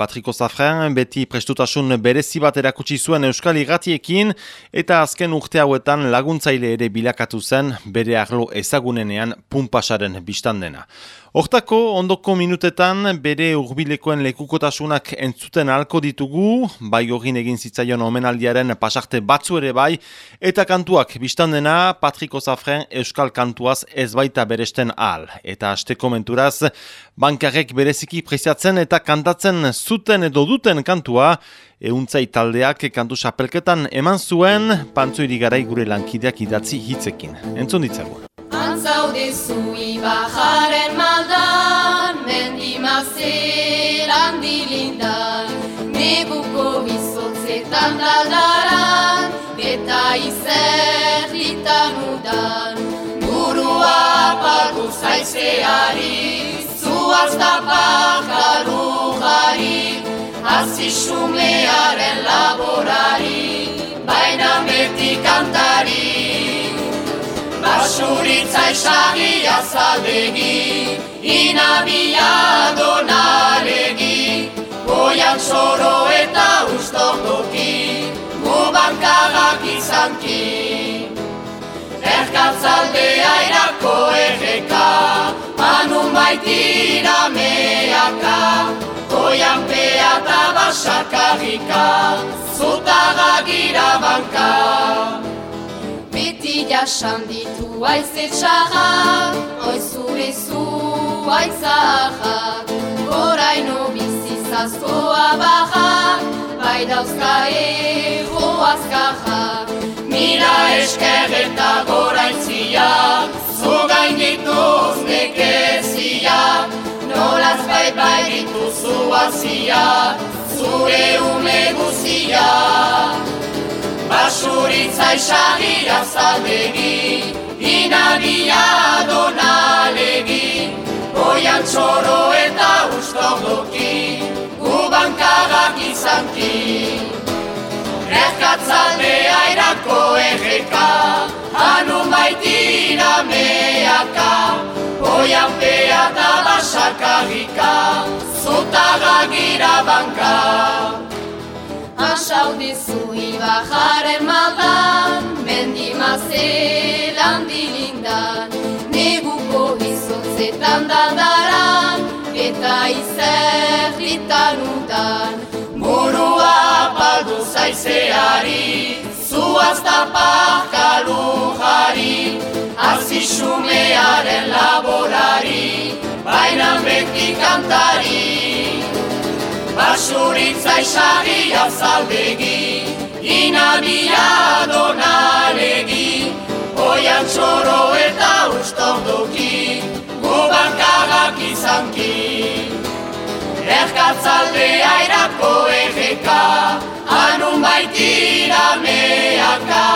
Patriko Zafren beti prestutasun berezi bat erakutsi zuen Euskal Iratiekin eta azken urte hauetan laguntzaile ere bilakatu zen bere arlo ezagunenean pumpasaren biztandena. Hortako, ondoko minutetan bere urbilekoen lekukotasunak entzuten alko ditugu, bai horrin egin zitzaion omenaldiaren pasarte batzu ere bai, eta kantuak biztandena Patriko Zafren Euskal Kantuaz ez baita beresten ahal. Eta haste komenturaz, bankarek bereziki preziatzen eta kantatzen zuten edo duten kantua, euntzai taldeak kantu sapelketan eman zuen, pantzo irigarai gure lankideak idatzi hitzekin. Entzun ditzagun. Antzaude zui zaizeari, zuaz da pakaru jari, azisumearen laborari, baina beti kantari. Basuritza esagi azaldegi, inabia donalegi, goian soro eta ustokoki, gubankagak izanki. Erkatzaldea irako erreka, baitira meaka, goian pea eta basakarrika, zutaga banka beti jasan ditu aize txarrak, oi zure zu aitzahak, goraino bizizazkoa barrak, bai dauzka ego azkahak. Mira esker eta goraitziak, aziak, zure ume guziak. Basuritza esagi azaldegi, inabia donalegi, goian txoro eta ustordoki, gubankagak izanki. Erkatzaldea irako erreka, hanun baitira meaka, goian pea eta basakarrika, zutagak irabanka. Asaude zui bajaren maldan, mendi mazelan dilindan, neguko izotzetan daldaran, eta izerritan udan. Burua paldu zaizeari, zuazta pakalu jari, azisumearen laborari, baina beti kantari. Basuritza isari azaldegi, inabia donalegi, oian txoro eta ustordoki, gubankagak izanki. Erkatzaldea irako egeka, anun baitira meaka,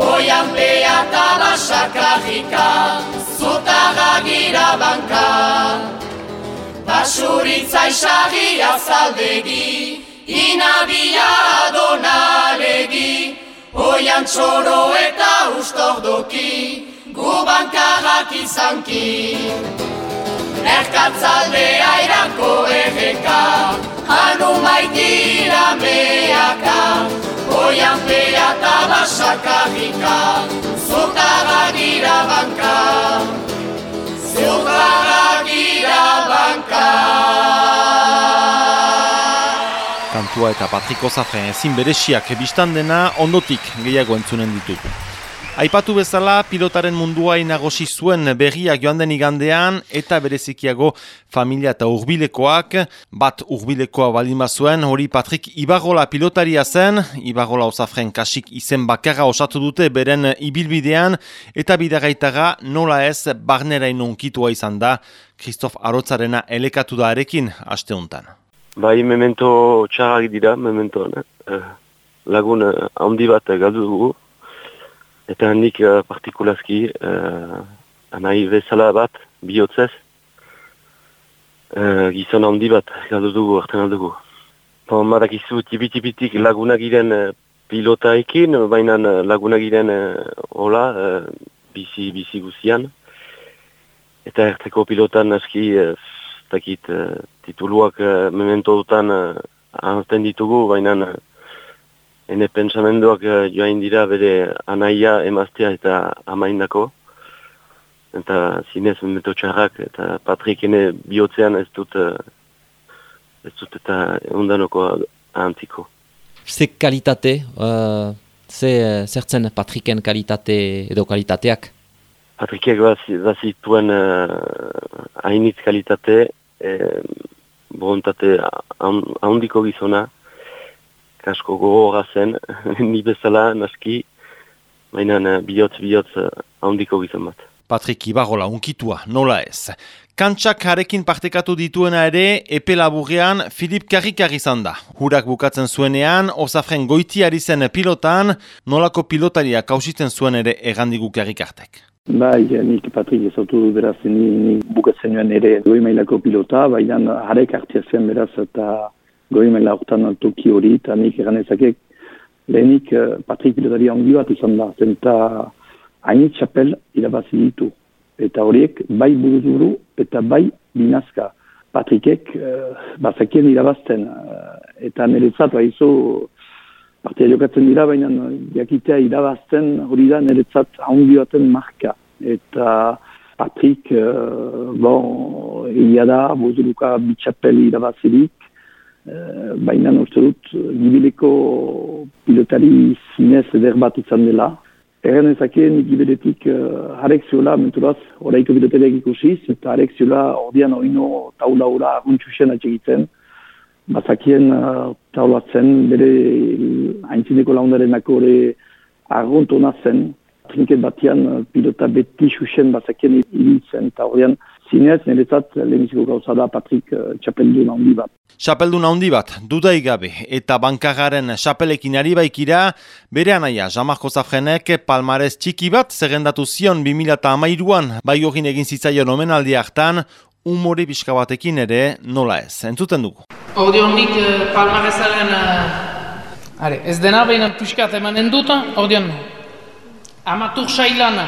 oian pea eta basakarrika, zutagak irabanka. Basuritza isagi azaldegi, inabia donalegi, oian txoro eta ustordoki, gubankagak izanki. Erkatzaldea irako erreka, hanu maitira meaka, oian pea eta basakarrika, zutagak irabanka. Zutagak irabanka Kantua eta Patriko Zafren ezin beresiak biztan dena ondotik gehiago entzunen ditugu. Aipatu bezala, pilotaren mundua inagosi zuen berriak joan den igandean eta berezikiago familia eta urbilekoak, bat urbilekoa baldin bazuen, hori Patrik Ibagola pilotaria zen, Ibagola osafren kasik izen bakarra osatu dute beren ibilbidean, eta bidagaitaga nola ez barnera inunkitua izan da, Kristof Arotzarena elekatu da arekin, aste honetan. Bai, memento txarrak dira, memento, eh, lagun eh, handi bat galdu dugu, eta handik uh, partikulazki uh, anai bezala bat bihotzez uh, gizon handi bat galdu dugu arten aldugu. Izu tipi-tipitik lagunagiren uh, pilota ekin, baina lagunagiren uh, hola uh, bizi, bizi guzian. Eta erteko pilotan aski uh, dakit, tituluak uh, memento dutan uh, ditugu, baina uh, ene pensamenduak uh, joain dira bere anaia emaztea eta amaindako. Eta zinez memento txarrak eta Patrik ene bihotzean ez dut, uh, ez dut eta undanoko antiko. Ze kalitate, uh, ze, zertzen Patriken kalitate edo kalitateak? Patrikek bazituen uh, hainitz kalitate, eh, borontate ahondiko gizona, kasko gogorra zen, ni bezala, naski, baina uh, bihotz, bihotz ahondiko gizon bat. Patrik Ibarola, unkitua, nola ez. Kantxak harekin partekatu dituena ere, epe laburrean Filip Karrikar izan da. Hurak bukatzen zuenean, osafren goitiari zen pilotan, nolako pilotaria kausitzen zuen ere egandigu Karrikartek. Bai, nik Patrik ezautu beraz, ni, ni bukatzen nuen ere goi mailako pilota, baina harek hartia zen beraz eta goi maila hortan toki hori, eta nik eganezakek lehenik eh, Patrik pilotaria ongi bat izan da, zenta hain txapel irabazi ditu. Eta horiek bai buruzuru eta bai binazka. Patrikek uh, bazakien irabazten. Uh, eta niretzat baizu partia jokatzen dira, baina jakitea irabazten hori da niretzat haundi baten marka. Eta Patrik, uh, bon, da, buzuruka bitxapel irabazirik, uh, baina uste dut, gibileko pilotari zinez eder bat izan dela, Egen ezakien giberetik uh, harek ziola, menturaz, horreiko bidetelek ikusiz, eta harek ziola ordean oino taula ura aguntxusen atxegitzen. Bazakien uh, taulatzen, bere haintzineko laundaren ako hori aguntona zen. Trinket batian pilota beti xuxen bazakien iritzen, eta ordean zinez, niretzat, leheniziko gauza da Patrik uh, Txapeldun handi bat. Txapeldun handi bat, dudai gabe, eta bankagaren Txapelekin ari baikira, bere anaia, Jamarko Zafrenek, palmarez txiki bat, zerrendatu zion 2008an, bai horin egin zitzaion omenaldi hartan, umori pixka batekin ere nola ez, entzuten dugu. Hori hondik uh, palmarezaren, uh, ez dena behin pixkat emanen dut, hori amatur sailan,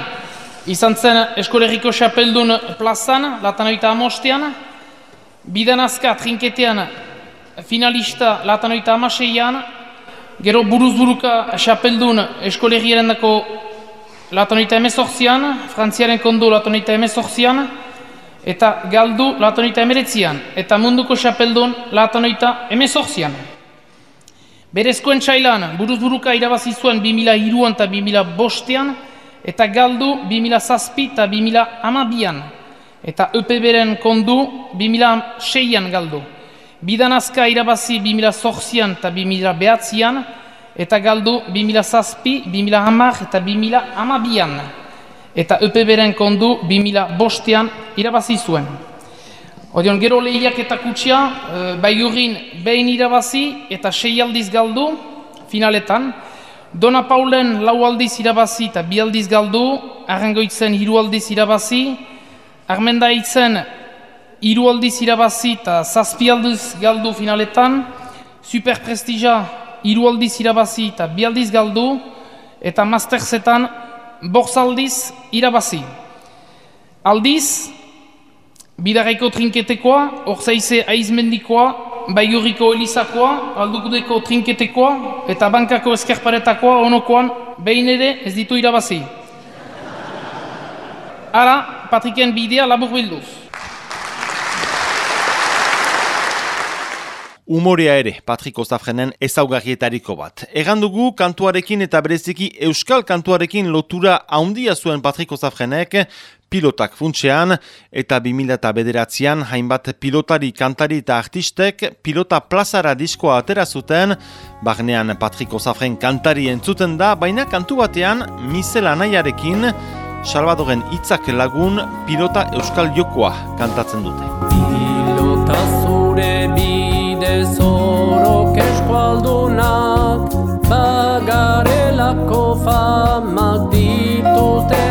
izan zen eskolegiko xapeldun plazan, latanoita amostean, bidan azka trinketean finalista latanoita amaseian, gero buruz buruka xapeldun eskolegiaren dako latanoita emezortzian, frantziaren kondu latanoita emezortzian, eta galdu latanoita emeretzian, eta munduko xapeldun latanoita emezortzian. Berezkoen txailan, buruz irabazi zuen 2000 iruan eta 2000 bostean, eta galdu 2000 zazpi eta 2000 amabian. Eta EPB-ren kondu 2006an galdu. Bidanazka irabazi 2000 zorzian eta 2000 behatzian, eta galdu 2000 zazpi, 2000 hamar eta 2000 amabian. Eta EPB-ren kondu 2000 bostean irabazi zuen. Odion, gero lehiak eta kutsia, e, bai behin irabazi eta sei aldiz galdu, finaletan, Dona Paulen lau aldiz irabazi eta bi aldiz galdu, arrangoitzen hiru aldiz irabazi, armenda itzen hiru aldiz irabazi eta zazpi aldiz galdu finaletan, super prestija hiru aldiz irabazi eta bi aldiz galdu, eta masterzetan borz aldiz irabazi. Aldiz, bidareko trinketekoa, orzaize aizmendikoa, baigurriko elizakoa, aldukudeko trinketekoa eta bankako eskerparetakoa onokoan behin ere ez ditu irabazi. Ara, Patriken bidea labur bilduz. Umorea ere, Patrik Ozafrenen ezaugarrietariko bat. Egan dugu kantuarekin eta bereziki euskal kantuarekin lotura haundia zuen Patrik Ozafrenek, pilotak funtsean eta 2000 eta bederatzean hainbat pilotari, kantari eta artistek pilota plazara diskoa atera zuten, bagnean Patrik Osafren kantari entzuten da, baina kantu batean misela nahiarekin Salvadoren hitzak lagun pilota euskal jokoa kantatzen dute. Pilota zure bide zorok eskualdunak bagarelako famak dituzte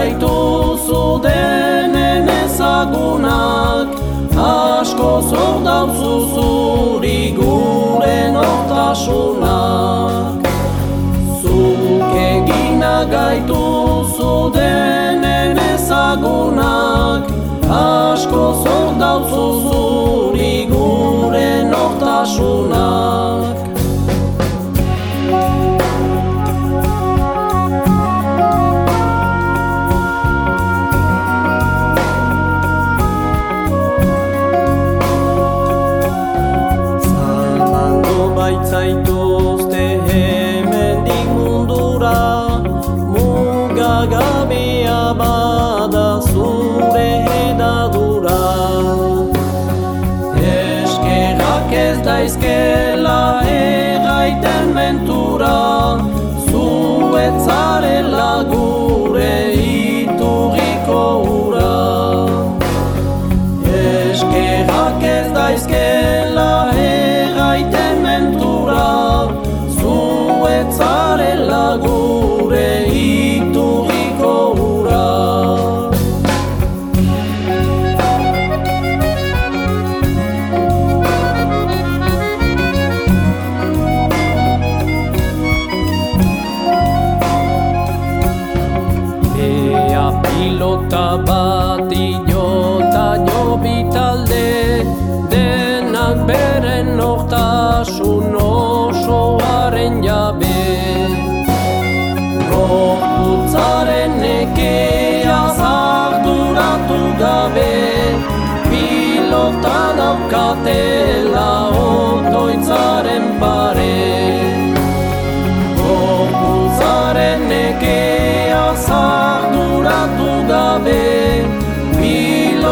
gaitu denen ezagunak Asko zordauzu zuri gure nortasunak. Zuk egina gaitu denen ezagunak Asko zor dauzu zuri gure nortasunak. Zalandu baitzaituzte hemendik mundura Mugagabea bada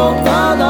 Pilota daukatela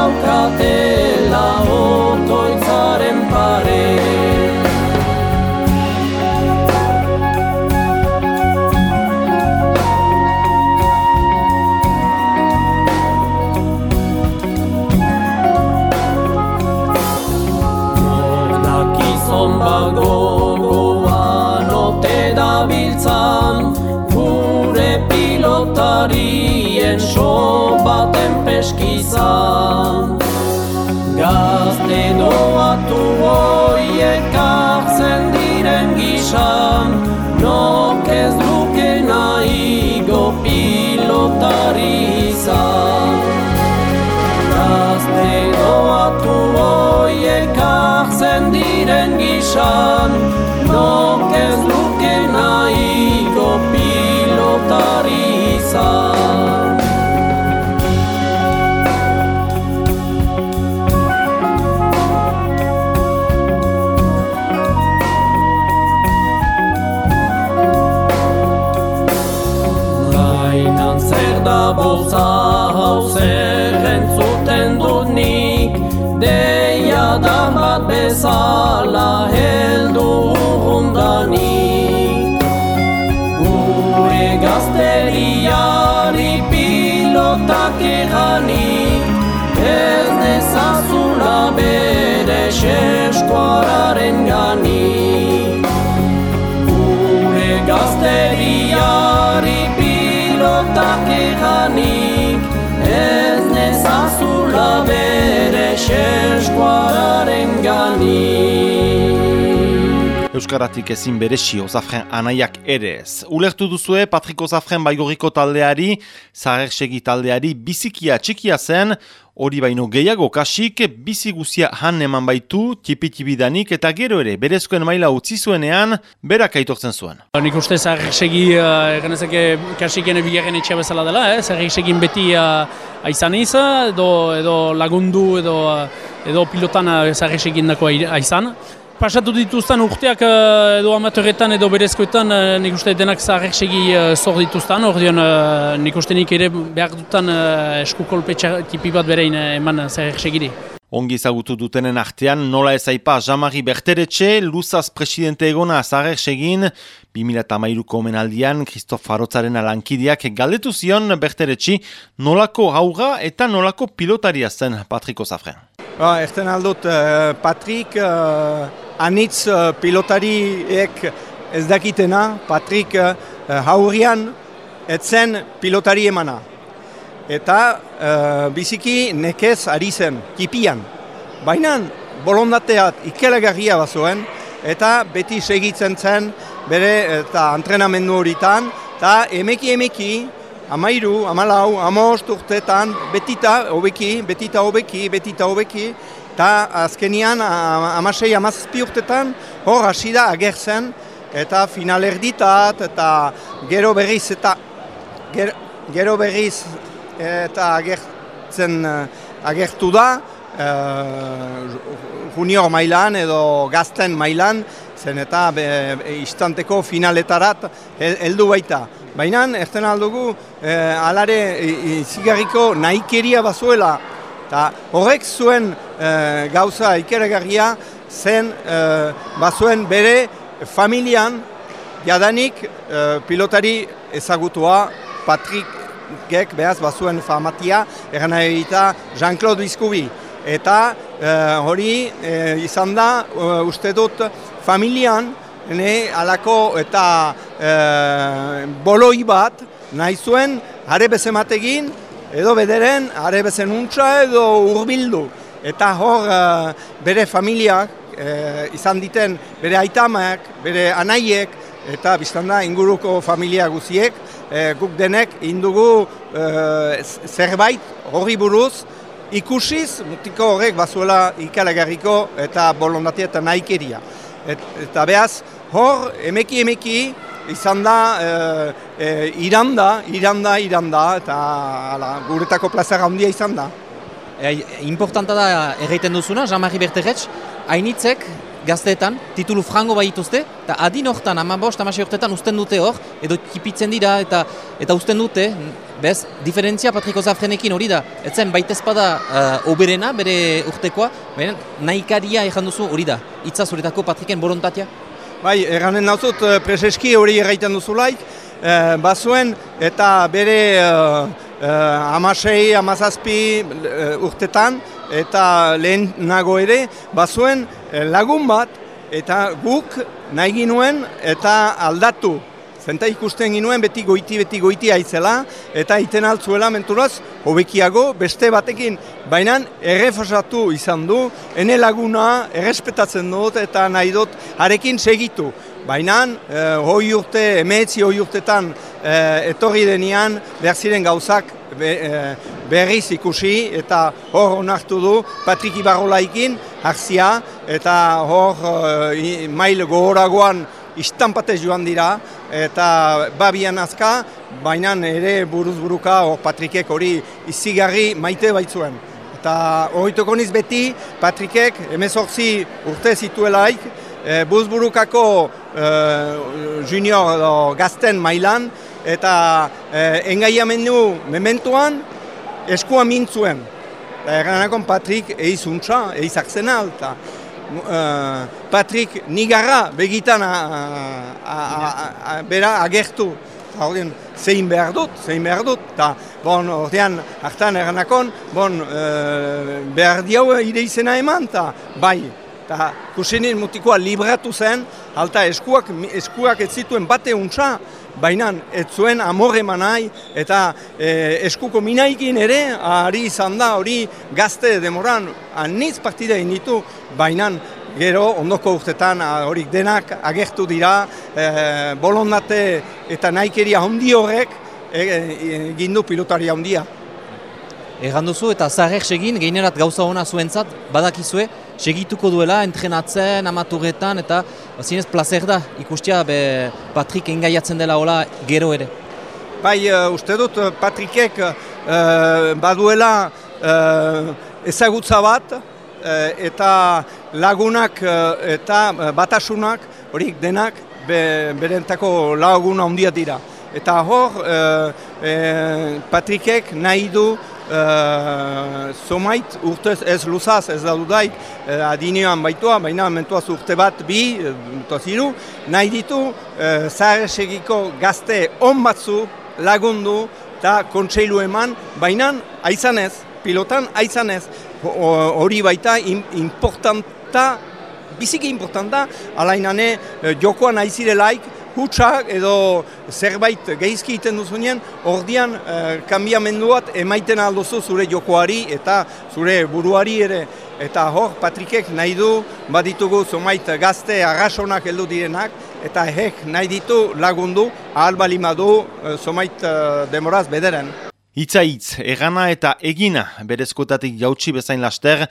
Euskaratik ezin beresi Ozafren anaiak ere ez. Ulertu duzue Patrik Ozafren baigorriko taldeari, zagersegi taldeari bizikia txikia zen, hori baino gehiago kasik, bizi guzia han eman baitu, tipi-tibidanik eta gero ere, berezkoen maila utzi zuenean, berak aitortzen zuen. Nik uste zarrexegi, uh, eganezake, kasiken bigarren etxea bezala dela, eh? zarrexegin beti uh, aizan izan, edo, edo lagundu, edo, uh, edo pilotan uh, zarrexegin dako aizan. Pasatu dituzten urteak uh, edo amatöretan edo berezkoetan uh, nik uste denak zarrexegi uh, zor dituzten, hor dion nik uste nik ere behar dutan eskukolpe tipi bat berein eman zarrexegiri. Ongi ezagutu dutenen artean nola ez aipa Jamari Berteretxe, Luzaz presidente egona zager segin, 2008ko omenaldian Kristof Farotzaren alankideak galdetu zion Berteretxi nolako hauga eta nolako pilotaria zen Patriko Zafren. Ba, erten aldut, uh, Patrik uh, anitz uh, pilotariek ez dakitena, Patrik uh, haurian etzen pilotari emana. Eta uh, biziki nekez ari zen, kipian. Baina bolondateat ikelegarria bazuen, eta beti segitzen zen bere eta entrenamendu horitan, eta emeki emeki amairu, amalau, amost urtetan, betita hobeki, betita hobeki, betita hobeki, eta azkenian amasei amazazpi urtetan hor hasi da agertzen, eta final erditat, eta gero berriz, eta gero berriz, eta agertzen agertu da, junior mailan edo gazten mailan, zen eta be, istanteko finaletarat heldu baita. Baina, erten aldugu, e, alare zigarriko nahikeria bazuela, eta horrek zuen e, gauza ikeregarria zen e, bazuen bere familian, jadanik pilotari ezagutua Patrick Gek, behaz, bazuen famatia, eran Jean-Claude Bizkubi eta eh, hori e, izan da uh, uste dut familian ne alako eta e, boloi bat nahi zuen are bezemategin edo bederen are bezen untsa edo urbildu eta hor bere familiak izan diten bere aitamak, bere anaiek eta biztan da inguruko familia guziek guk denek indugu e, zerbait horri buruz ikusiz, mutiko horrek bazuela ikalagarriko eta bolondatia eta nahikeria. eta behaz, hor, emeki emeki, izan da, e, e, iranda, iranda, iranda, eta ala, guretako plazara handia izan da. E, importanta da erreiten duzuna, Jean-Marie Berterretz, hainitzek gazteetan, titulu frango baituzte, eta adin hortan, ama bost, ama urtetan, usten dute hor, edo kipitzen dira, eta eta usten dute, bez, diferentzia Patriko Zafrenekin hori da, etzen baitezpada uh, oberena, bere urtekoa, baina nahikaria ejan duzu hori da, itza zuretako Patriken borontatia? Bai, erranen nauzut, eh, preseski hori erraiten duzulaik, uh, bazuen, eta bere uh, uh, amasei, amazazpi uh, urtetan, eta lehen nago ere, bazuen eh, lagun bat, eta guk nahi ginuen eta aldatu. Zenta ikusten ginuen beti goiti, beti goiti aizela, eta iten altzuela menturaz, hobekiago, beste batekin, baina errefosatu izan du, ene laguna errespetatzen dut eta nahi dut harekin segitu. Baina, eh, hoi urte, emeetzi hoi urtetan eh, etorri denian, behar ziren gauzak Eh, berriz ikusi eta hor onartu du Patrik Ibarrolaikin harzia eta hor uh, mail gogoragoan istanpatez joan dira eta babian azka, baina ere buruz buruka hor Patrikek hori izigarri maite baitzuen. Eta horituko niz beti Patrikek emezortzi urte zituelaik e, burukako junior gazten mailan eta eh, engaiamendu mementuan eskua mintzuen. Eta erranakon Patrik eiz untsa, eiz akzena, eta uh, Patrik nigarra begitan a, a, a, bera agertu. Horten, zein behar dut, zein behar dut, eta bon, ordean hartan erranakon, bon, uh, behar diau ide izena eman, eta bai, eta kusenin mutikoa libratu zen, alta eskuak, eskuak ez zituen bate untsa, baina ez zuen amorre manai eta e, eskuko minaikin ere ari izan da hori gazte demoran aniz partida initu baina gero ondoko urtetan horik denak agertu dira e, bolondate eta naikeria handi horrek e, e, gindu pilotaria handia. Egan duzu eta zahrek segin, geinerat gauza hona zuentzat, badakizue, segituko duela, entrenatzen, amaturetan, eta zinez placer da, ikustia be, Patrik engaiatzen dela hola gero ere. Bai, uh, uste dut, uh, Patrikek uh, baduela uh, ezagutza bat, eta lagunak eta batasunak, horik denak, be, berentako laguna handia dira. Eta hor, Patrikek nahi du Somait urtez ez luzaz ez da dudaik uh, adinean baitua, baina mentuaz urte bat bi, mentuaz iru, nahi ditu uh, zaharesegiko gazte on batzu lagundu eta kontseilu eman, baina aizanez, pilotan aizanez, hori baita importanta, biziki importanta, alainane uh, jokoan aizirelaik, hutsak edo zerbait geizki iten duzunean, ordian e, kanbiamenduat emaiten aldozu zure jokoari eta zure buruari ere. Eta hor, Patrikek nahi du, baditugu zomait gazte agasonak heldu direnak, eta hek nahi ditu lagundu, ahal balimadu, somait demoraz bederen. Itza hitz, egana eta egina. Berezkotatik jautsi bezain laster,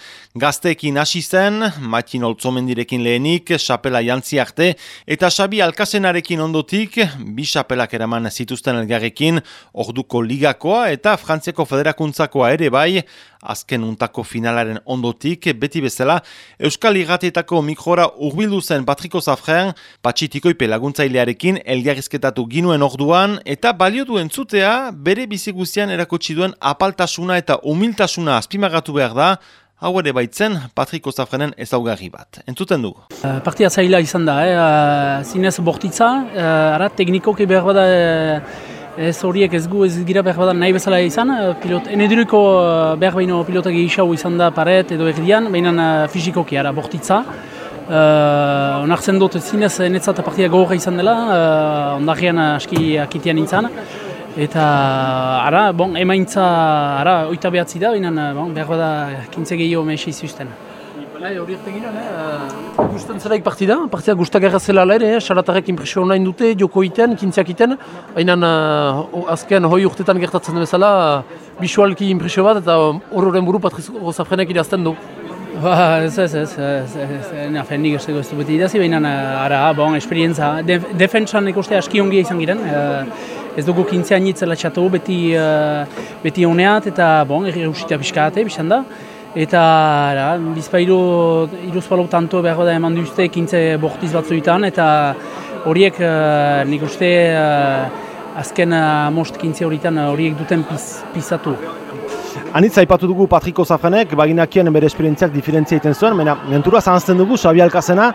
gazteekin hasi zen, matin oltzomendirekin lehenik, xapela jantzi arte, eta xabi alkasenarekin ondotik, bi xapelak eraman zituzten elgarrekin, orduko ligakoa eta frantziako federakuntzakoa ere bai, azken untako finalaren ondotik, beti bezala, Euskal Irratietako mikrora urbildu zen Patriko Zafren, patxitikoipe laguntzailearekin elgarrizketatu ginuen orduan, eta balio duen zutea, bere biziguzian erakutsi duen apaltasuna eta humiltasuna azpimagatu behar da, hau ere baitzen Patriko Zafrenen ezaugarri bat. Entzuten dugu. Uh, partia zaila izan da, eh? uh, zinez bortitza, uh, ara teknikoki behar bada uh, ez horiek ez gu ez gira behar badan nahi bezala izan, eh, pilot, eneduriko eh, behar baino pilotak egixau izan da paret edo erdian, baina uh, fizikoki ara, bortitza. Uh, onartzen dut zinez netzat partia gogorra izan dela, uh, ondarrian aski akitian nintzen. Eta, ara, bon, emaintza, ara, oita behatzi da, baina bon, behar bada kintze gehiago mehesi zuzten. Bai, hori erte gira, eh? Gusten zelaik partida, partida gustak zela ere, eh? Saratarek impresio nahi dute, joko iten, kintziak iten, baina uh, azken hoi urtetan gertatzen bezala, bisualki impresio bat, eta horren buru Patriz Gozafrenek idazten du. Ba, ez ez, ez, ez, ez, nafen nik ez du beti idazi, baina ara, bon, esperientza, Def, defentsan ikuste aski ongia izan giren, ez dugu kintzean nitzela txatu beti, uh, beti honeat, eta bon, erri usita pixkaate, bizan da, Eta ara, bizpairu iruzpalau tanto behar da eman duzte ekintze bortiz batzuetan eta horiek uh, nik uste uh, azken uh, most kintze horietan horiek duten piz, pizatu. Anitz aipatu dugu Patriko Zafrenek, baginakien bere esperientziak diferentzia egiten zuen, mena, mentura zanzten dugu, Xabi Alkazena,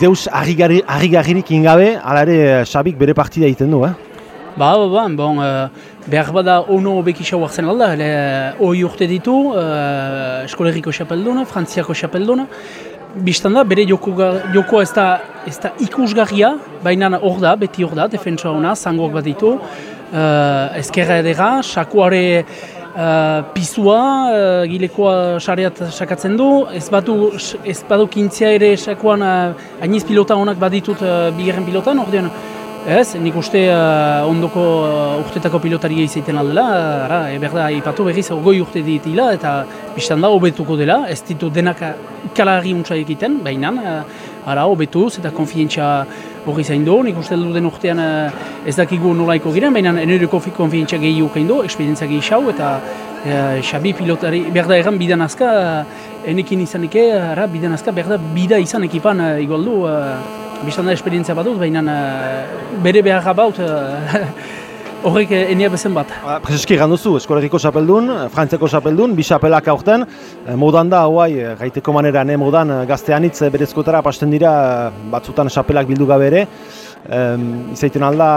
deus harri-garririk ingabe, ala ere Xabik bere partida egiten du, eh? Ba, ba, ba, bon, uh, behar bada ono bekisa huartzen alda, ele, oi urte ditu, uh, eskoleriko xapelduna, frantziako xapelduna. Bistan da, bere joko, joko ez, da, ez da ikusgarria, baina hor da, beti hor da, defentsa hona, zangoak bat ditu. Uh, ezkerra edera, sakuare uh, pisua, uh, gilekoa sareat sakatzen du, ez badu, ez badu kintzia ere sakuan uh, pilota honak baditut uh, bigarren pilotan, ordean, Ez, nik uste uh, ondoko uh, urtetako pilotaria izaiten aldela, ara, eber da, ipatu berriz, goi urte ditila, eta biztan da, hobetuko dela, ez ditu denak kalari untsa egiten, baina, uh, ara, hobetuz, eta konfientzia hori zain du, nik uste den urtean uh, ez dakigu nolaiko giren, baina enereko konfientzia gehi ukain du, esperientzia gehi xau, eta uh, xabi pilotari, berda erran bidan azka, uh, enekin izan eke, ara, bidan azka, berda bida izan ekipan uh, igualdu, uh, biztanda esperientzia badut, baina uh, bere beharra baut uh, horrek uh, enia bezen bat. Ba, Prezeski ganduzu, eskolegiko xapeldun, frantzeko xapeldun, bi xapelak aurten, modan da, hauai, gaiteko manera, ne modan, gazteanitz berezkotara pasten dira, batzutan xapelak bildu gabe ere, um, izaiten alda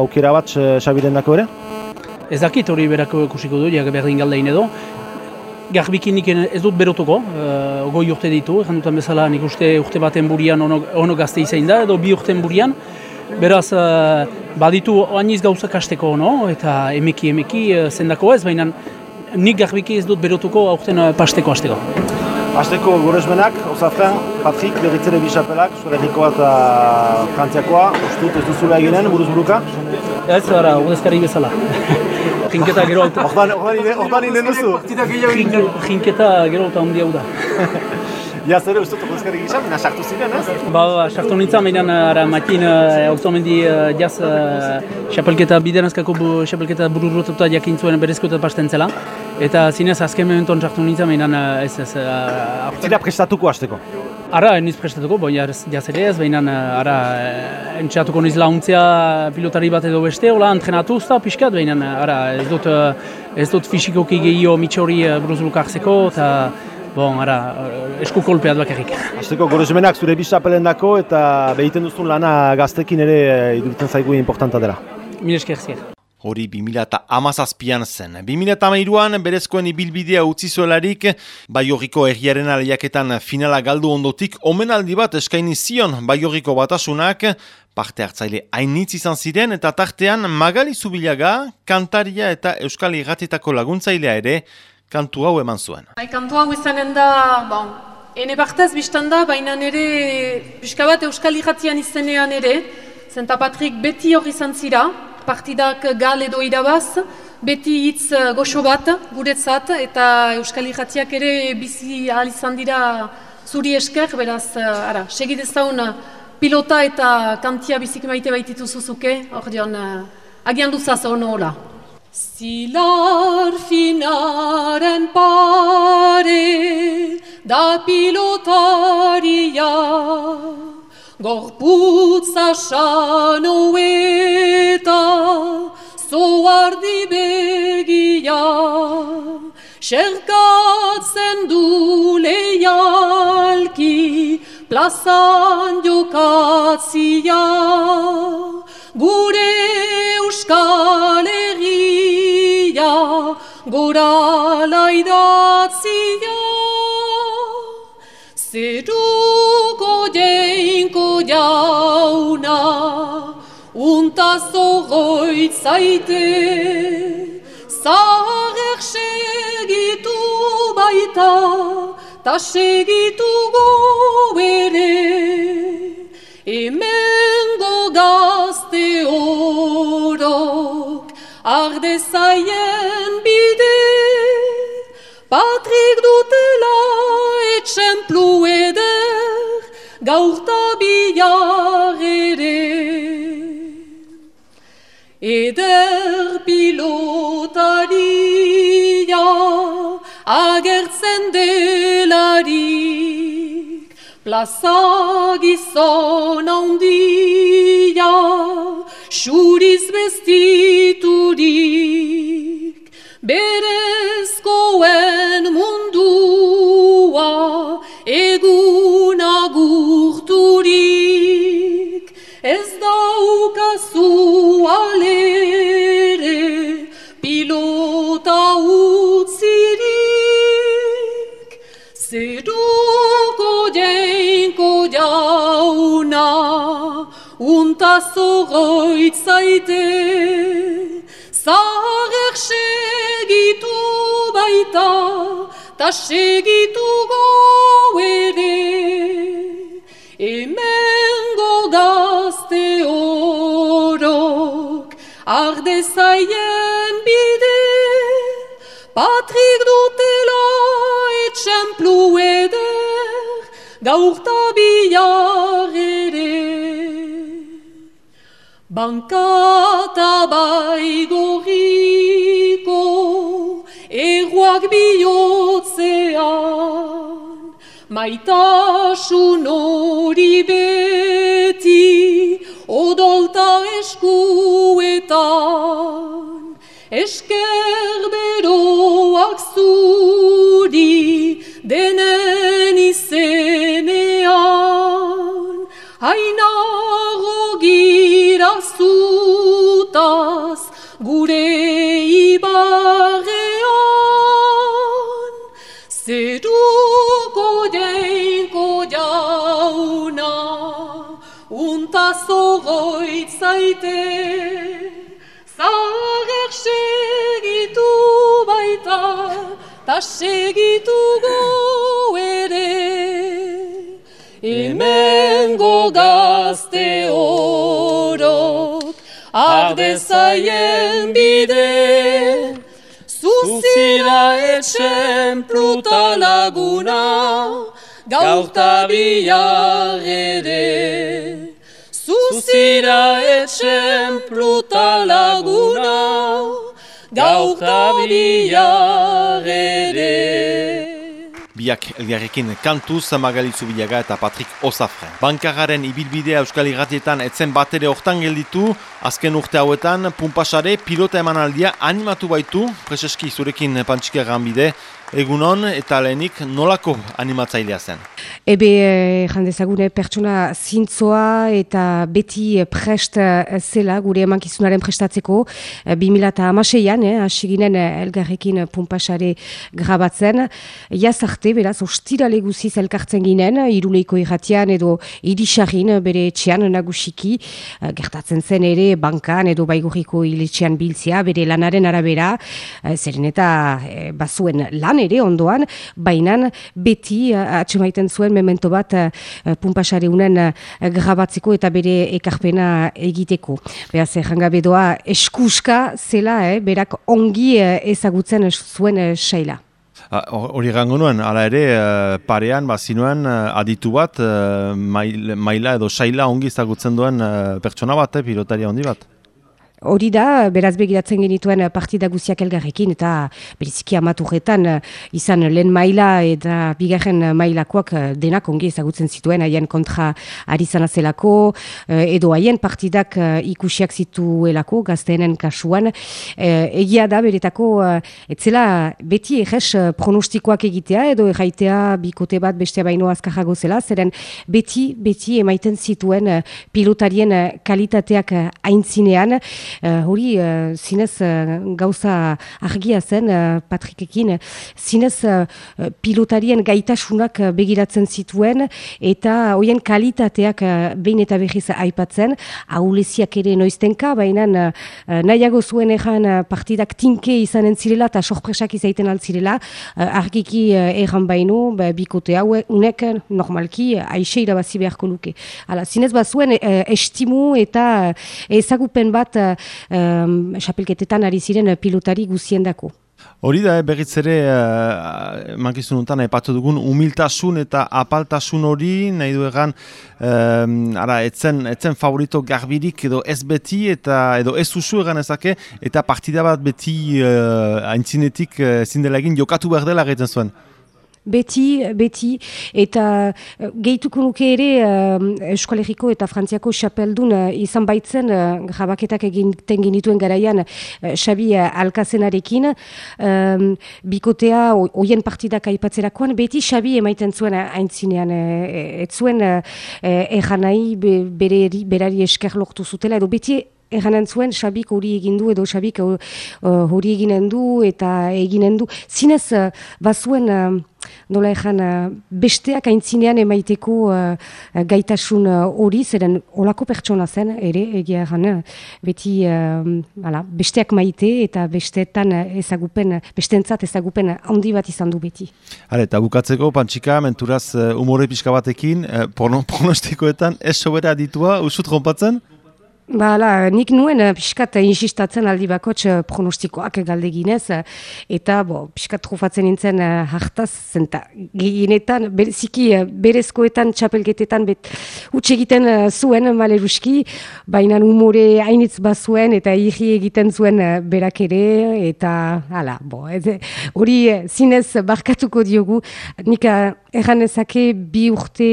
aukera bat xabiren dako ere? Ez dakit hori berako ikusiko du, jak berdin galdein edo, garbikinik ez dut berotuko, uh, goi urte ditu, egin dutan bezala nik uste urte baten burian ono, ono gazte izain da, edo bi urten burian. Beraz, uh, baditu oaniz gauza kasteko ono, eta emeki emeki uh, zendako ez, baina nik garbiki ez dut berotuko aurten uh, pasteko hasteko. Pasteko goresmenak, Osafren, Patrik, berritzere bisapelak, Zuerriko eta Frantziakoa, ustut ez duzula eginen, buruz buruka? Ez, ara, ordezkari bezala. Jinketa gero alta. Ordan inen duzu? Jinketa gero alta handi da. Ja, zer uste dut guzkari gizan, mina sartu ziren, ez? Ba, ba, sartu nintzen, baina ara matin automendi jaz xapelketa bidenazkako xapelketa bururrotuta jakin zuen berezkoetat pasten zela. Eta zinez azken momentuan sartu nintzen, baina ez ez... Zira prestatuko hasteko? Ara, niz prestatuko, boi, jaz ere ez, baina ara, entxatuko niz launtzea pilotari bat edo beste, hola, entrenatu usta pixkat, baina ara, ez dut, ez dut fizikoki gehiago mitxori buruzuluk hartzeko, eta Bon, ara, esku kolpeat bakarrik. Azteko, gorezmenak zure bisapelen dako eta behiten duzun lana gaztekin ere iduritzen zaigu importanta dela. Mil esker zier. Hori 2008an zen. 2008an berezkoen ibilbidea utzi zuelarik, bai horriko erriaren aleaketan finala galdu ondotik, omenaldi bat eskaini zion bai horriko batasunak, parte hartzaile hainitz izan ziren, eta tartean Magali Zubilaga, kantaria eta Euskal Irratitako laguntzailea ere, kantu hau eman zuen. Bai, kantu hau izanen da, bon, ene partez biztan da, baina nire pixka bat Euskal Irratian izenean ere, zenta Patrik beti hori izan zira, partidak gal edo irabaz, beti hitz eh, goxo bat guretzat, eta Euskal Irratiak ere bizi ahal izan dira zuri esker, beraz, uh, ara, segidez pilota eta kantia bizik maite baititu zuzuke, hor dion, agian duzaz ono hola. Zilar finaren pare da pilotaria Gorputza xano eta zoardi begia Xerkatzen du leialki plazan jokatzia Gure euskal egia gora laidatzia Zeruko jeinko jauna untazo goitzaite Zaharek segitu baita ta segitu ere Hemengo gazte orok arde zaien bide Patrik dutela etxemplu eder gaurta bihar ere Eder pilotaria agertzen delarik plaza gizon handia xuriz bestiturik berezkoen mundua egun agurturik ez daukazu alere untazo goitzaite zaharek segitu baita ta segitu ere Hemengo gazte orok arde zaien bide Patrik dutela etxemplu eder gaurta bihar Bankata baigoriko erruak bihotzean. Maitasun hori beti odolta eskuetan. Esker beroak zuri untazo goitzaite Zager segitu baita ta segitu ere. Hemengo gazte orok arde zaien bide Zuzira etxempluta laguna gaurta bihar ere Zuzira etxempluta laguna gaurta bihar ere Biak elgarrekin kantuz, Magalitzu Bilaga eta Patrik Osafre. Bankararen ibilbidea Euskal Irratietan etzen batere hortan gelditu, azken urte hauetan, pumpasare pilota emanaldia animatu baitu, preseski zurekin pantxika bide, egunon eta lehenik nolako animatzailea zen? Ebe, eh, jandezagune, pertsona zintzoa eta beti prest eh, zela gure emankizunaren prestatzeko. Eh, 2006an, eh, eh, elgarrekin pumpasare grabatzen. Iaz arte, beraz, ostirale guziz elkartzen ginen, iruleiko irratian edo irisarrin bere etxean nagusiki. Gertatzen zen ere bankan edo baigurriko iletxean biltzea, bere lanaren arabera. Zeren eta bazuen lan ere ondoan, bainan beti eh, atxemaiten zuen memento bat uh, pumpasare unen uh, grabatzeko eta bere ekarpena egiteko. Beraz, jangabe doa eskuska zela, eh, berak ongi ezagutzen zuen saila. Hori gango nuen, ala ere, parean, ba, zinuen, aditu bat, maila edo saila ongi ezagutzen duen pertsona bat, eh, pilotaria ondi bat? Hori da, beraz begiratzen genituen partida guziak elgarrekin eta beriziki amaturretan eh, izan lehen maila eta bigarren mailakoak eh, denak ongi ezagutzen zituen haien kontra ari zanazelako eh, edo haien partidak ikusiak zituelako gazteenen kasuan. Egia da beretako etzela beti egez pronostikoak egitea edo erraitea bikote bat beste baino azkarrago zela, zeren beti, beti emaiten zituen pilotarien kalitateak aintzinean, hori, uh, zinez uh, gauza argia zen uh, Patrikekin, zinez pilotarien gaitasunak begiratzen zituen eta hoien kalitateak uh, behin eta behiz aipatzen, ahuleziak ere noiztenka, baina uh, nahiago zuen egan uh, partidak tinke izanen zirela eta sorpresak izaiten altzirela, uh, argiki uh, egan baino, ba, bikote hau, unek normalki aixe irabazi beharko luke. Hala, zinez bazuen uh, estimu eta ezagupen bat um, xapelketetan ari ziren pilotari guziendako. Hori da, eh, berriz ere, uh, mankizun untan, epatu dugun, humiltasun eta apaltasun hori, nahi du egan, ara, etzen, etzen favorito garbirik edo ez beti, eta edo ez usu egan ezake, eta partida bat beti uh, aintzinetik uh, zindela egin jokatu behar dela egiten zuen beti, beti, eta uh, gehituko nuke ere uh, Euskalegiko eta Frantziako xapeldun uh, izan baitzen uh, jabaketak egiten genituen garaian uh, Xabi uh, Alkazenarekin. Um, bikotea hoien partidak aipatzerakoan, beti Xabi emaiten zuen haintzinean uh, ez zuen uh, nahi be, berari, berari esker lortu zutela, edo beti Eganen zuen, Xabik hori egindu edo Xabik hori eginen du eta eginen du. Zinez, uh, bazuen, nola ezan, uh, besteak aintzinean emaiteko gaitasun hori, zeren olako pertsona zen, ere, egia egan, beti uh, besteak maite eta besteetan ezagupen, besteentzat ezagupen handi bat izan du beti. Hale, eta bukatzeko, pantxika, menturaz umore pixka batekin, uh, pronostikoetan, ez sobera ditua, usut rompatzen? Ba, la, nik nuen uh, pixkat insistatzen aldi bakotx uh, pronostikoak galdeginez, eta bo, pixkat trufatzen nintzen hartaz, zenta gehienetan, bereziki berezkoetan txapelgetetan bet egiten uh, zuen maleruski, baina umore hainitz bazuen eta irri egiten zuen berak ere, eta hala, bo, hori uh, zinez barkatuko diogu, nik erran ezake bi urte,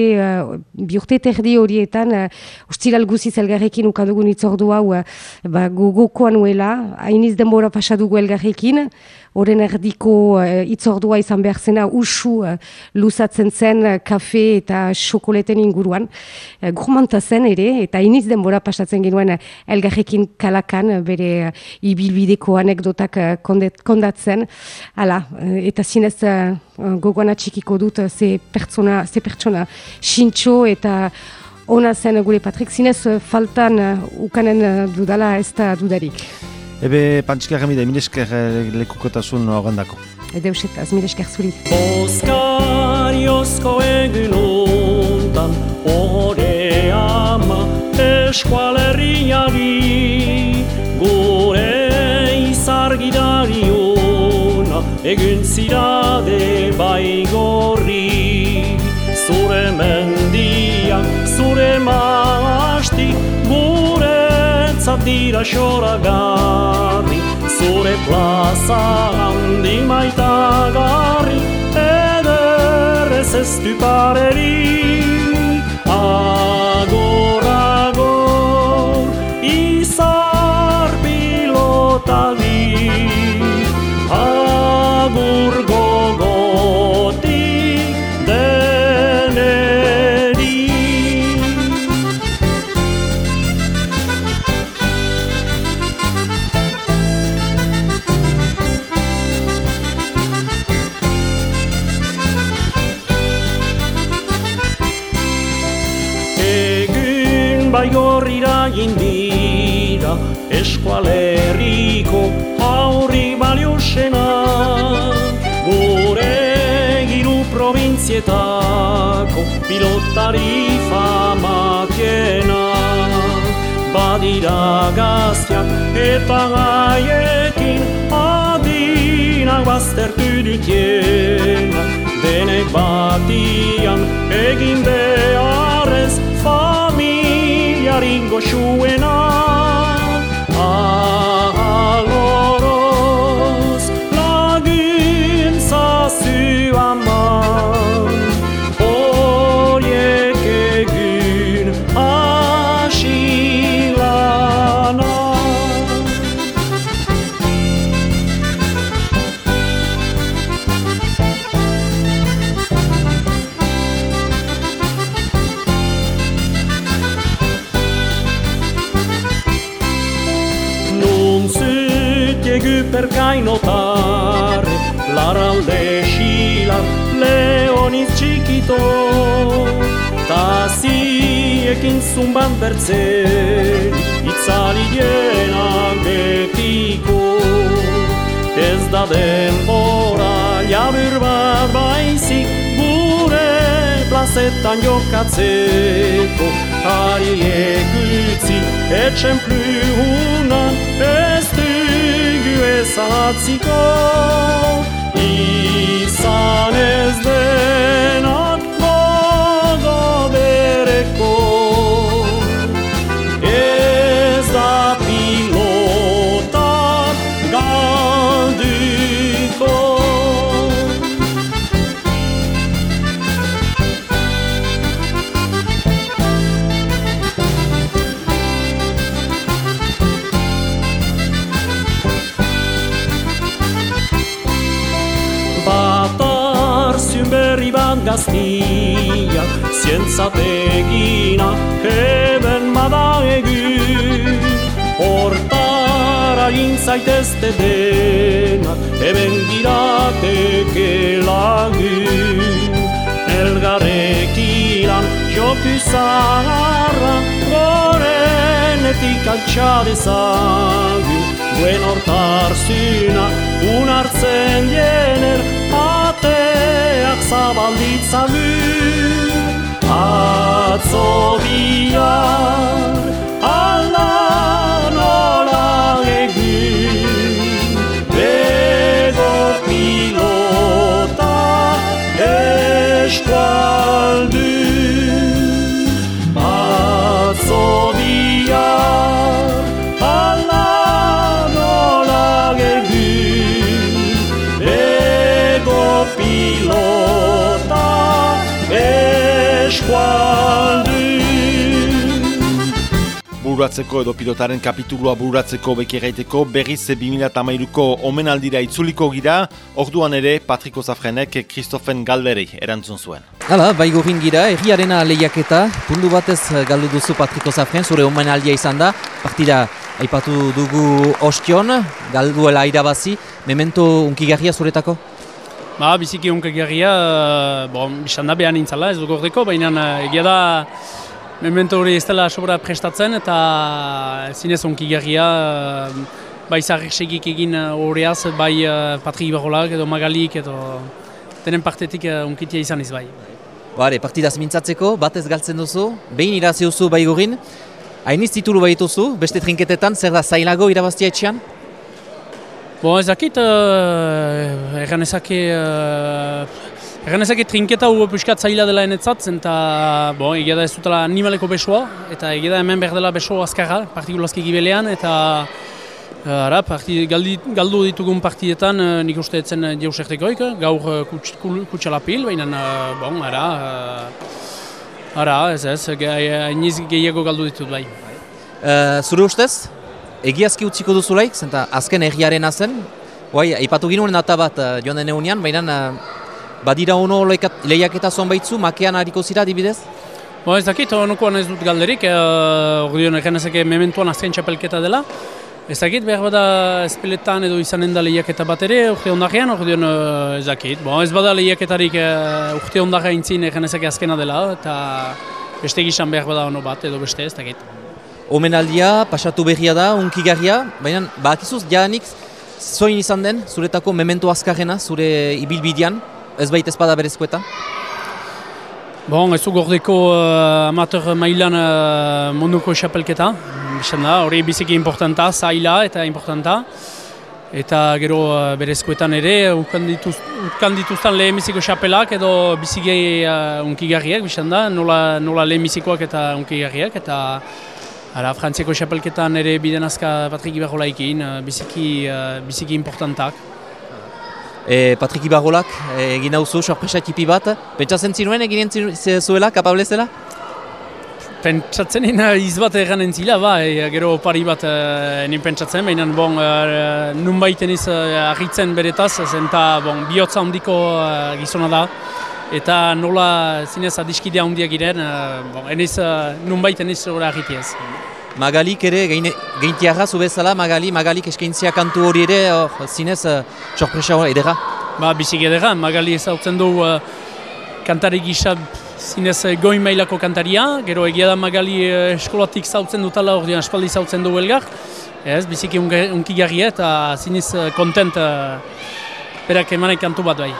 bi urte terdi horietan, uh, ustiral guziz elgarrekin itzordu hau eh, ba, gogokoan nuela, hainiz denbora pasadugu elgarrekin, horren erdiko uh, itzordua izan behar zena usu uh, luzatzen zen kafe eta xokoleten inguruan. Uh, zen ere, eta iniz denbora pasatzen genuen elgarrekin kalakan, bere ibilbideko anekdotak uh, kondatzen. Hala, eta zinez gogoan atxikiko dut, ze pertsona, ze pertsona, xintxo eta ona zen gure Patrik, zinez eh, faltan uh, ukanen uh, dudala ez da dudarik. Ebe pantxika remide, mire esker lekukotasun horrendako. Ede usetaz, mire esker zuri. Oskariozko egun ondan, ore ama eskualerriari, gure izargidari ona, egun zirade baigorri, zure mendiak zure maasti gure dira xoragarri zure plaza handi maitagarri eder ez ez du pareri eskualerriko aurri baliosena gure giru provintzietako pilotari famakena badira gaztiak eta gaiekin adinak baztertu dutiena denek batian egin beharrez familiarin goxuena Taziekin zumban bertzen Itzalienak betiko Ez da denbora jabur bat baizik Gure plazetan jokatzeko. Hariek utzi etxen pluhunan Ez dugu ezatziko Izan ez denak Zientzategina heben bada egun Hortara intzaitezte denak Heben girateke lagun Elgarrekiran joku zaharra Gorenetik altxa dezagun Duen hortarzuna unartzen jener Ateak zabalditzagun Atzo bihar ala nola egin Bego pilota eskualdun Atzo Bururatzeko edo pilotaren kapitulua bururatzeko beki gaiteko berriz 2008ko omenaldira itzuliko gira, orduan ere Patriko Zafrenek Kristofen Galderi erantzun zuen. Hala, bai gorin gira, erriarena lehiaketa, pundu batez eh, galdu duzu Patriko Zafren, zure omenaldia izan da, partida aipatu dugu ostion, galduela irabazi, memento unkigarria zuretako? Ba, biziki unkagarria, uh, bon, bizan da behan nintzala, ez du gordeko, baina uh, egia da memento hori ez dela sobra prestatzen eta zinez unkigarria, uh, bai zarrexegik egin uh, horreaz, bai uh, Patrik Ibarolak edo Magalik edo denen partetik unkitia izan ez bai. Bare, partidaz mintzatzeko, batez galtzen duzu, behin irazi duzu bai gorin, hainiz titulu baituzu, beste trinketetan, zer da zailago irabaztia etxean? Bon, ez dakit, uh, erran ezake, uh, erran ezake trinketa hu piskat zaila dela enetzat, eta bon, egia da ez dutela animaleko besoa, eta egia da hemen behar dela beso azkarra, partikulazki gibelean, eta uh, ara, parti, galdi, galdu ditugun partidetan uh, nik uste etzen uh, jeusertekoik, gaur uh, kuts, kutsalapil, baina, bon, ara, ara, ez ez, hainiz gehiago galdu ditut bai. Uh, zure ustez, egiazki utziko duzulaik, zenta azken erriarena zen, Guai, aipatu ginuen data bat joan den egunean, baina badira ono lehiaketa zonbaitzu, makean hariko zira adibidez? Bo ez dakit, onokoan ez dut galderik, uh, ordeon egen ezake mementuan azken txapelketa dela. Ez dakit, behar bada espeletan edo izanen da lehiaketa bat ere, urte ondarean, ordeon uh, ez dakit. Bo ez bada lehiaketarik uh, urte ondarean intzin egen ezake azkena dela, eta beste gizan behar bada ono bat edo beste ez dakit. Omenaldia, pasatu berria da, unkigarria, baina bakizuz, janik, zoin izan den, zuretako memento azkarrena, zure ibilbidean, ez baita espada berezkoetan? Bon, ez du gordeko uh, amateur mailan uh, munduko xapelketa, da, hori biziki importanta, zaila eta importanta. Eta gero uh, berezkoetan ere, utkan, dituz, utkan dituztan lehenbiziko xapelak edo bizigei uh, unkigarriak, da, nola, nola lehenbizikoak eta unkigarriak. Eta ara, frantziako xapelketan ere biden azka Patrik Ibarrolaikin, uh, biziki, uh, biziki importantak. E, Patrik Ibarrolak e, egin hauzu, sorpresa tipi bat. Pentsatzen zinuen egin zuela, kapable zela? Pentsatzen ina izbat egan entzila, ba, e, gero pari bat e, nien pentsatzen, baina bon, e, nun baiten iz ahitzen beretaz, zenta bon, bihotza handiko e, gizona da. Eta nola zinez adiskidea handiak giren, e, bon, eniz, nun baiten iz hori. Magalik ere, geintiarra zu bezala, Magali, Magalik eskaintzia kantu hori ere, or, zinez, uh, sorpresa edera? Ba, bizik edera, Magali ezautzen du uh, kantari gisa zinez goi mailako kantaria, gero egia da Magali uh, eskolatik zautzen dutala hori aspaldi zautzen du elgar, ez, biziki unkigarri eta zinez uh, kontent uh, berak emanek kantu bat bai.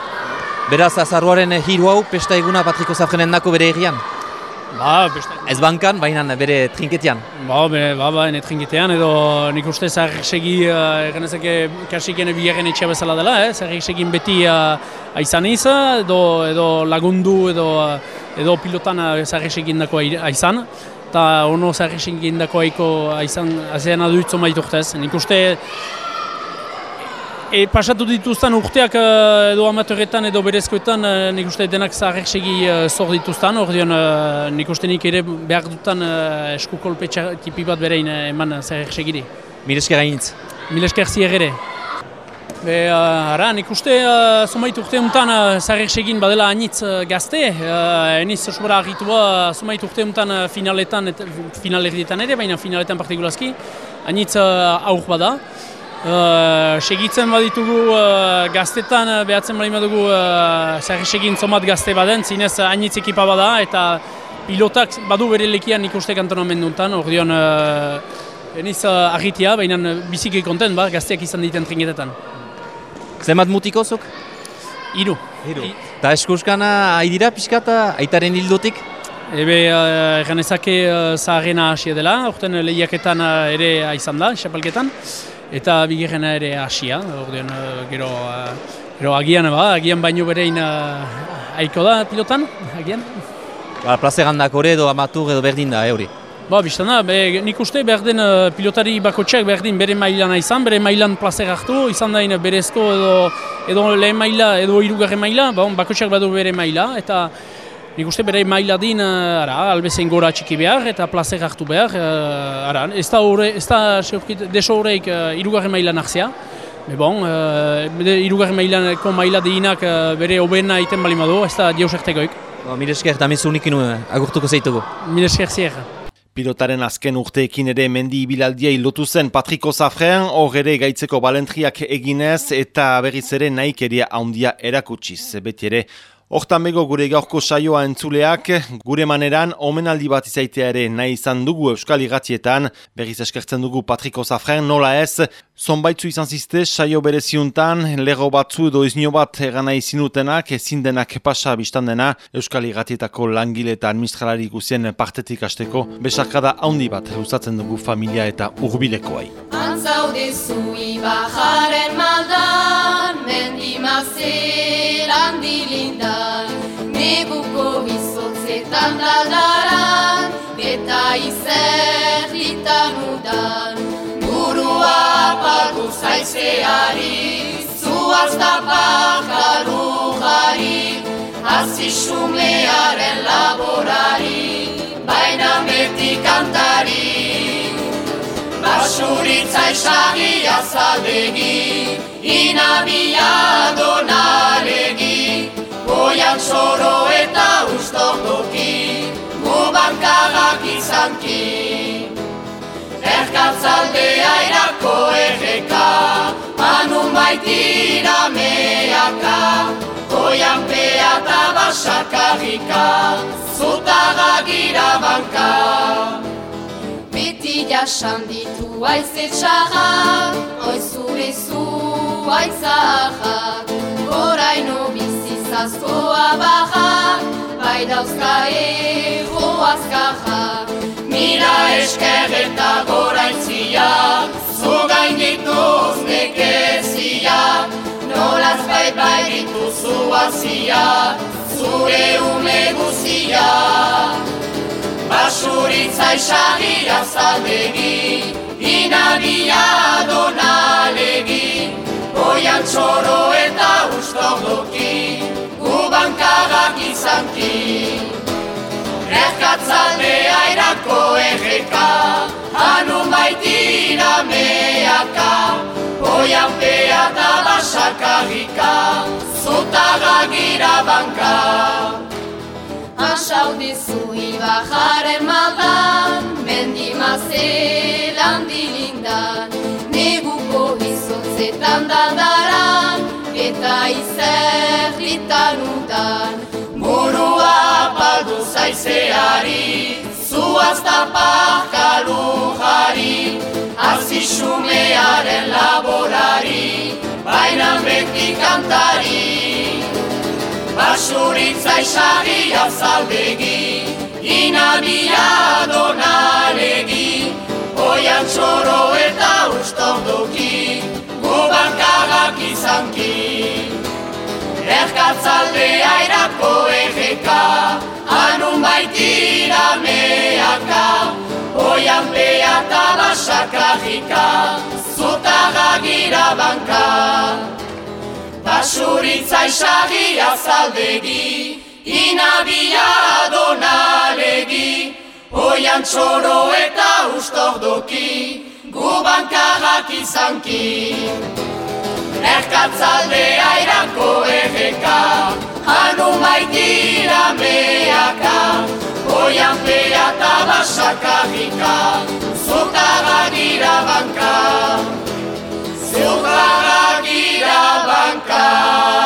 Beraz, azarroaren hiru hau, pesta eguna Patriko Zafrenen dako bere egian? Ba, Ez bankan, baina bere trinketian. Ba, be, ba, ba, ene trinketean, edo nik uste zarrik segi, uh, egan ezake, kasik ene bigarren etxea bezala dela, eh? zarrik segin beti uh, aizan izan, edo, edo lagundu, edo, edo pilotan uh, zarrik segin dako aizan. Eta ono zarrik segin dako aizan, azean aduitzo maiturtez. Nik uste, E, pasatu dituzten urteak uh, edo amatoretan edo berezkoetan uh, nik uste denak zaharrek segi uh, zor dituzten, ordean nik uste nik ere behar dutan eskukolpe tipi bat berein eman zaharrek segiri. Milesker hainitz? Milesker zier ere. Be, ara, nik uste uh, zumait urte untan uh, zaharrek segin badela hainitz uh, gazte, uh, eniz sobra argitua uh, zumait urte untan uh, finaletan, et, finalerdietan ere, baina finaletan partikulazki, hainitz uh, aur bada. Uh, segitzen baditugu uh, gaztetan uh, behatzen bali badugu uh, segin zomat gazte baden, zinez hainitz ekipa bada eta pilotak badu bere lekian ikuste kantonamenduntan, hor dion uh, eniz uh, agitia, baina biziki konten ba, gazteak izan diten trinketetan. Zemat mutikozuk? Iru. Iru. Eta eskuskana haidira pixkata, aitaren hildotik? Ebe, uh, egan ezake uh, zaharrena hasia dela, orten lehiaketan uh, ere aizan da, xapalketan eta bigarrena ere hasia, ordean uh, gero, uh, gero agian ba, agian baino berein uh, aiko da pilotan, agian. Ba, plazerandak hori edo amatur edo berdin da, euri? Ba, biztan da, be, nik uste berdin uh, pilotari bakotxeak berdin bere mailan izan, bere mailan plazer hartu, izan dain berezko edo, edo lehen maila edo irugarren maila, ba, bakotxeak badu bere maila, eta Nik uste bere maila din, uh, ara, albezen gora txiki behar eta plazer hartu behar. Uh, ara, ez da, horre, ez da deso horreik uh, irugarren maila narzia. Me bon, uh, irugarren mailaneko maila diinak uh, bere obena iten bali madu, ez da dios ertegoik. Ba, Mire esker, eta mezu unik agurtuko zeitugu. Mire esker zier. Pilotaren azken urteekin ere mendi ibilaldia lotu zen Patriko Zafrean, hor ere gaitzeko balentriak eginez eta berriz ere nahikeria handia erakutsiz. Beti ere, Hortan bego gure gaurko saioa entzuleak, gure maneran omenaldi bat izaitea ere nahi izan dugu Euskal Iratietan, berriz eskertzen dugu Patriko Zafren, nola ez, zonbaitzu izan ziste saio bereziuntan, lego batzu edo iznio bat egan nahi zinutenak, ezin denak pasa biztan dena, Euskal Iratietako langile eta administralari guzien partetik hasteko, besarkada handi bat usatzen dugu familia eta urbilekoai. Antzaude zui bajaren Neguko bizotzetan daldaran Eta izerritan udan. Burua apaldu zaizeari Zuaz da pakaru jari Azisumearen laborari Baina beti kantari Basuritza esagi azaldegi Inabia izanki. Erkatzaldea irako erreka, manun baitira meaka, goian pea eta basakarrika, zutaga gira banka. Beti jasan ditu aize txarra, oizure zu aitzaha. Horaino bizizazkoa baja, bai dauzka ego azkaja. Mira esker eta goraitzia, zu gain dituz nekezia, nolaz bai bai dituzu azia, zure ume guzia. Basuritza esagia zaldegi, inabia donalegi, Oian txoro eta ustordoki, gubankagak izanki. Erkatzalde airako erreka, anun baitira meaka, Oian pea eta basakarrika, zutagak irabanka. Asaudizu ibajaren maldan, mendimazelan dilindan, neguko izotzetan dandaran, eta. Burua apaldu zaizeari, zuazta pakalu jari, azisumearen laborari, baina beti kantari. Basuritza isagia zaldegi, inabia donalegi, oian txoro eta ustordoki, gubankagak izanki. Erkatzalde airako egeka, baitira meaka, oian pea eta basakarrika, zutagak irabanka. Basuritza isagia zaldegi, inabia donalegi, oian txoro eta ustordoki, gubankagak izanki. Erkatzalde airako erreka, hanun baitira meaka, oian pea eta basakarrika, zutagak irabanka. Zutagak irabanka.